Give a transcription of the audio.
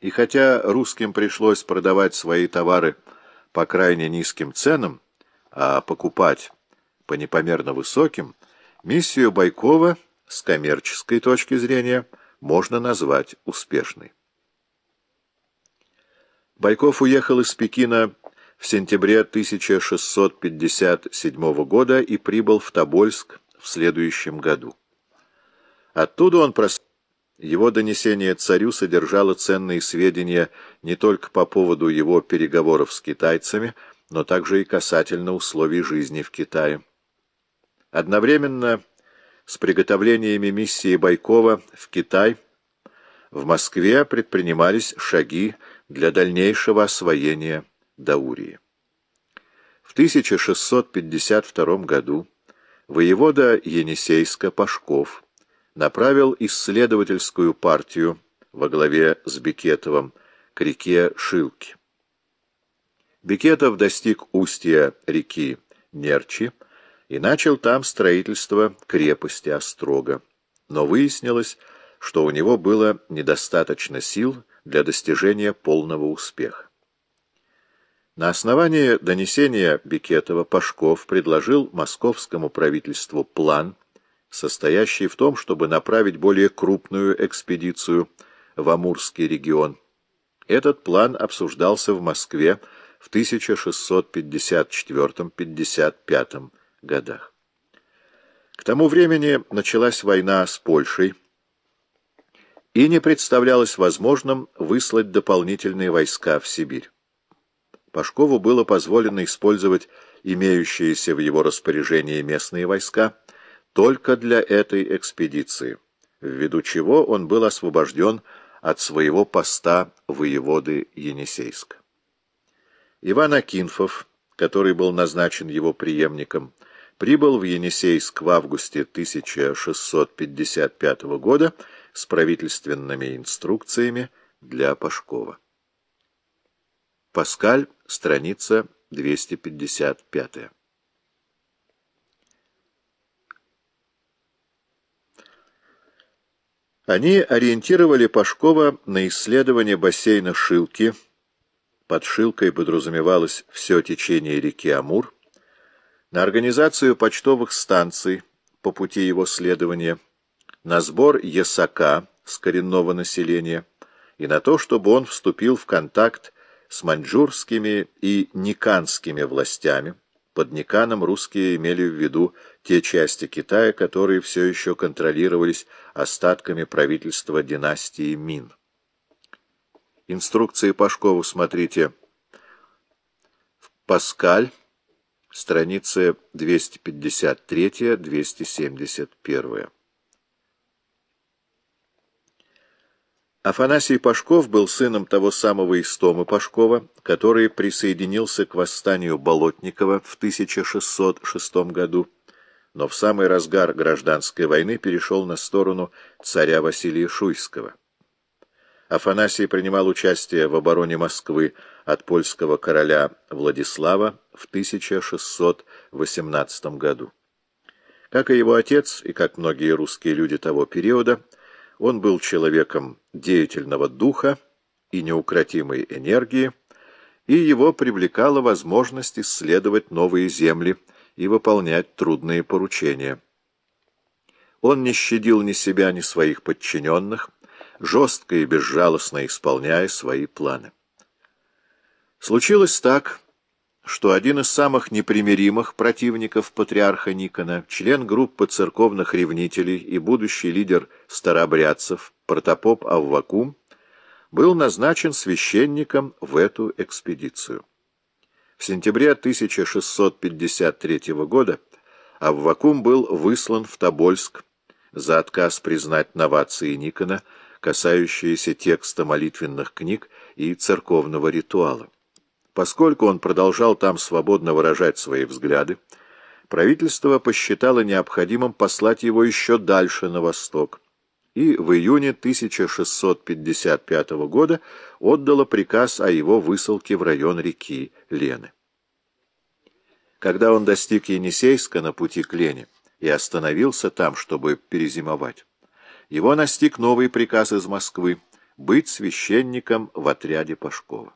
И хотя русским пришлось продавать свои товары по крайне низким ценам, а покупать по непомерно высоким, миссию Байкова с коммерческой точки зрения можно назвать успешной. Байков уехал из Пекина в сентябре 1657 года и прибыл в Тобольск в следующем году. Оттуда он прос... Его донесение царю содержало ценные сведения не только по поводу его переговоров с китайцами, но также и касательно условий жизни в Китае. Одновременно с приготовлениями миссии Байкова в Китай в Москве предпринимались шаги для дальнейшего освоения Даурии. В 1652 году воевода Енисейска Пашков направил исследовательскую партию во главе с Бекетовым к реке Шилки. Бекетов достиг устья реки Нерчи и начал там строительство крепости Острога, но выяснилось, что у него было недостаточно сил для достижения полного успеха. На основании донесения Бекетова Пашков предложил московскому правительству план, состоящий в том, чтобы направить более крупную экспедицию в Амурский регион. Этот план обсуждался в Москве в 1654-55 годах. К тому времени началась война с Польшей, и не представлялось возможным выслать дополнительные войска в Сибирь. Пашкову было позволено использовать имеющиеся в его распоряжении местные войска только для этой экспедиции, ввиду чего он был освобожден от своего поста воеводы Енисейска. Иван Акинфов, который был назначен его преемником, прибыл в Енисейск в августе 1655 года с правительственными инструкциями для Пашкова. Паскаль, страница 255. Они ориентировали Пашкова на исследование бассейна Шилки. Под Шилкой подразумевалось все течение реки Амур, на организацию почтовых станций по пути его следования, на сбор ясака с коренного населения и на то, чтобы он вступил в контакт с маньчжурскими и никанскими властями. Под Никаном русские имели в виду те части Китая, которые все еще контролировались остатками правительства династии Мин. Инструкции Пашкову смотрите в Паскаль, страницы 253-271. Афанасий Пашков был сыном того самого Истомы Пашкова, который присоединился к восстанию Болотникова в 1606 году, но в самый разгар гражданской войны перешел на сторону царя Василия Шуйского. Афанасий принимал участие в обороне Москвы от польского короля Владислава в 1618 году. Как и его отец, и как многие русские люди того периода, он был человеком деятельного духа и неукротимой энергии, и его привлекала возможность исследовать новые земли и выполнять трудные поручения. Он не щадил ни себя, ни своих подчиненных, жестко и безжалостно исполняя свои планы. Случилось так, что один из самых непримиримых противников патриарха Никона, член группы церковных ревнителей и будущий лидер старообрядцев протопоп Аввакум, был назначен священником в эту экспедицию. В сентябре 1653 года Аввакум был выслан в Тобольск за отказ признать новации Никона, касающиеся текста молитвенных книг и церковного ритуала. Поскольку он продолжал там свободно выражать свои взгляды, правительство посчитало необходимым послать его еще дальше на восток, и в июне 1655 года отдало приказ о его высылке в район реки Лены. Когда он достиг Енисейска на пути к Лене и остановился там, чтобы перезимовать, его настиг новый приказ из Москвы быть священником в отряде Пашкова.